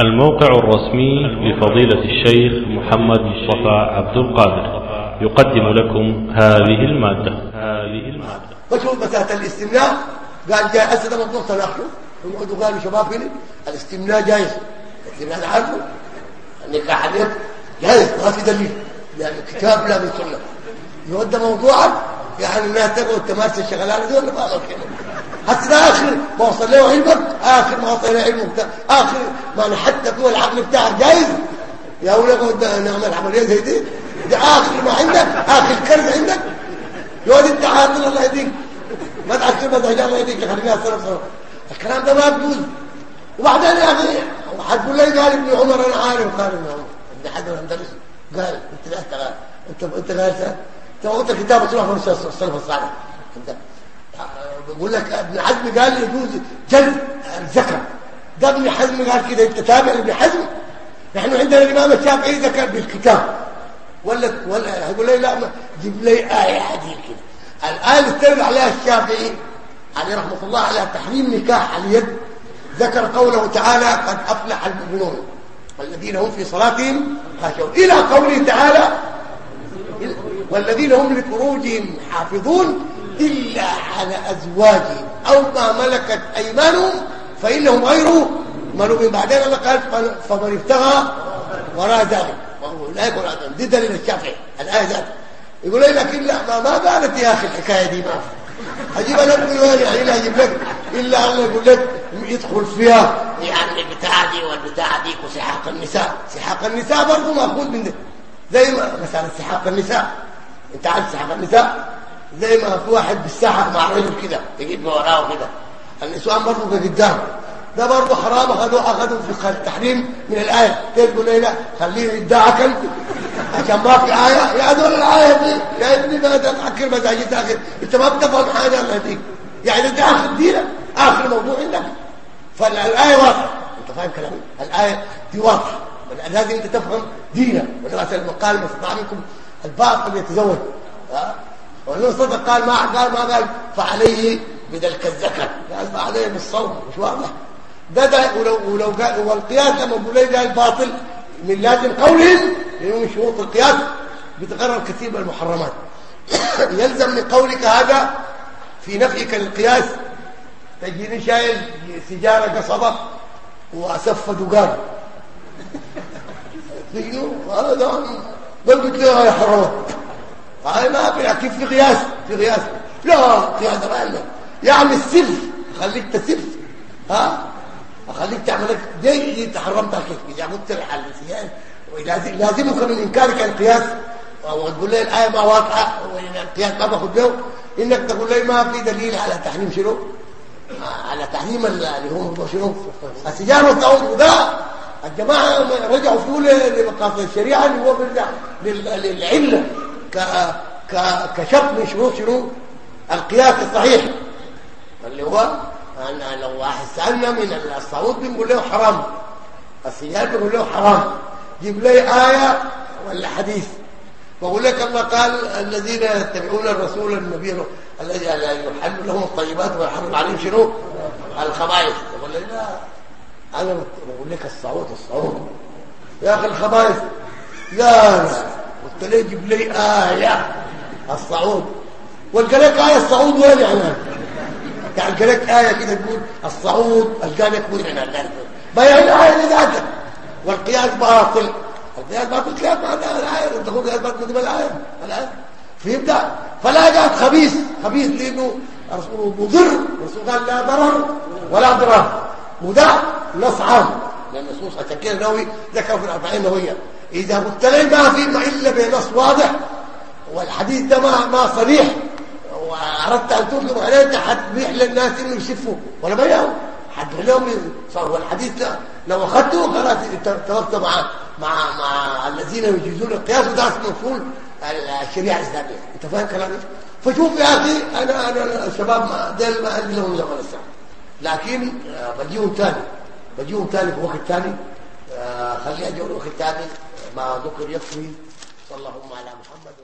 الموقع الرسمي لفضيلة الشيخ محمد مصطفى عبد القادر. يقدم لكم هذه المادة. هذه المادة فشوف مسألة الاستمناء؟ قال جاي أسد مطلوب تناقشه يقعدوا قالوا شباب هنا الاستمناء جايز. الاستمناء عارفه النكاح اليد جايز ما في دليل. لا من كتاب لا من سنة. يودى موضوعا يعني الناس تقعد تمارس الشغلانه دي ولا ما حتى ده اخر ما وصل له علمك آخر ما له علمك آخر ما حتى هو العقل بتاعك جايز. يا ولد نعمل عملية زي دي. ده آخر ما عندك آخر كرز عندك. يقعد انت عاطل الله يهديك. ما تعكر ما ده الله يهديك. خلينا سنه سنه الكلام ده ما يجوز. وبعدين يا أخي حتقول لي قال ابن عمر أنا عارف. قال ابن عمر. ابن حجر الاندلسي قال. أنت لا انت أنت قال أنت قلت كتاب تروح من السلف الصالح. بقول لك ابن حزم قال يجوز جلد الذكر ده ابن حزم قال كده أنت تابع ابن حزم نحن عندنا الإمام الشافعي ذكر بالكتاب. ولا ولا يقول لي لا جيب لي آية حديث كده. الايه اللي استند عليها الشافعي عليه رحمة الله على تحريم نكاح اليد ذكر قوله تعالى قد أفلح المؤمنون والذين هم في صلاتهم خاشعون. إلى قوله تعالى والذين هم لفروجهم حافظون إلا على أزواجهم. أو ما ملكت أيمانهم فإنهم غير ملومين. بعدين الله قال فمن ابتغى وراء ذلك. لا يكون هذا دي دليل الشافعي. الآية ذات. يقول لك إلا ما, ما قالت يا أخي الحكاية دي ما. أجيب لك من وين يعني لا أجيب لك. إلا الله يقول لك يدخل فيها يعني البتاعة دي والبتاعة دي وسحاق النساء. سحاق النساء برضه مأخوذ من ده زي ما مثلا سحاق النساء. أنت عارف سحاق النساء؟ زي ما في واحد بالساحة مع رجل كده يجيب وراه كده النسوان برضه قدام. ده برضه حرام اخذوا اخذوا في التحريم من الآية. تقول لي لا؟ خليه يدعك أنت. عشان ما في آية. يا دول الآية دي. يا ابني ما تفكر مزاجي تاخر أنت ما بتفهم حاجة الله يهديك يعني أنت آخر دينك آخر موضوع عندك. فالآية واضحة. أنت فاهم كلامي؟ الآية دي واضحة. لازم أنت تفهم دينك. والنبي صلى قال ما منكم. الباطل يتزوج. والنبي صدق قال ما قال ما قال فعليه بدلك الزكاه قال فعليه بالصوم مش واضح. ده ده ولو ولو قال والقياس لما بقول لي قال باطل من لازم قولهم لأنه من شروط القياس بتقرر كثير من المحرمات. يلزم من قولك هذا في نفيك للقياس تجيني شايل سيجارة قصبة وأسف دقان. هذا بل قلت له يا حرام. هاي ما كيف في قياس في قياس. لا قياس ما يعني السلف خليك تسلف ها؟ اخليك تعمل لك دي تحرمت كيف إذا قلت الحل ولازم لازمك من إنكارك القياس. وتقول لي الآية ما واضحه والقياس ما باخذ له. إنك تقول لي ما في دليل على تحريم شنو؟ على تحريم اللي هو شنو؟ السجار والطاغوت وده الجماعة رجعوا فيه لمقاصد الشريعة اللي هو بيرجع للعلة. كشرط من شروط شنو؟ القياس الصحيح. اللي هو أنا لو واحد سألنا من الصعود بنقول له حرام السياد بنقول له حرام. جيب لي آية ولا حديث. بقول لك الله قال الذين يتبعون الرسول النبي الذي يحل لهم الطيبات ويحرم عليهم شنو؟ الخبائث. بقول لي لا. أنا بقول لك الصعود الصعود يا أخي الخبائث. لا لا. قلت له جيب لي آية. الصعود. والقى لك آية الصعود وين يعني يعني قال لك آية كده تقول الصعود القى لك وين يعني بيع الايه ذاتك والقياس باطل. القياس باطل كيف معناها الايه تقول قياس باطل تبقى الايه فهمت؟ فلا جاءت خبيث. خبيث لأنه رسول مضر. الرسول قال لا ضرر ولا ضرار. وده نص عام لأن النصوص عشان كده النووي ذكر في الأربعين النوويه إذا قلت لي ما في إلا بنص واضح والحديث ده ما ما صريح وأردت أن تطلب عليه انت حتبيح للناس إنه يشفوا ولا بيعوا حتبيح لهم صار والحديث ده لو أخذته خلاص توقفت مع مع مع الذين يجيزون القياس وده اسمه اصول الشريعة الإسلامية. إنت فاهم كلامي؟ فشوف يا أخي أنا أنا الشباب دول ما عندي لهم زمن الساعة. لكن بجيهم ثاني بجيهم ثاني في وقت ثاني خليها جو وقت ثاني ما ذكر يكفي؟ صلى الله على محمد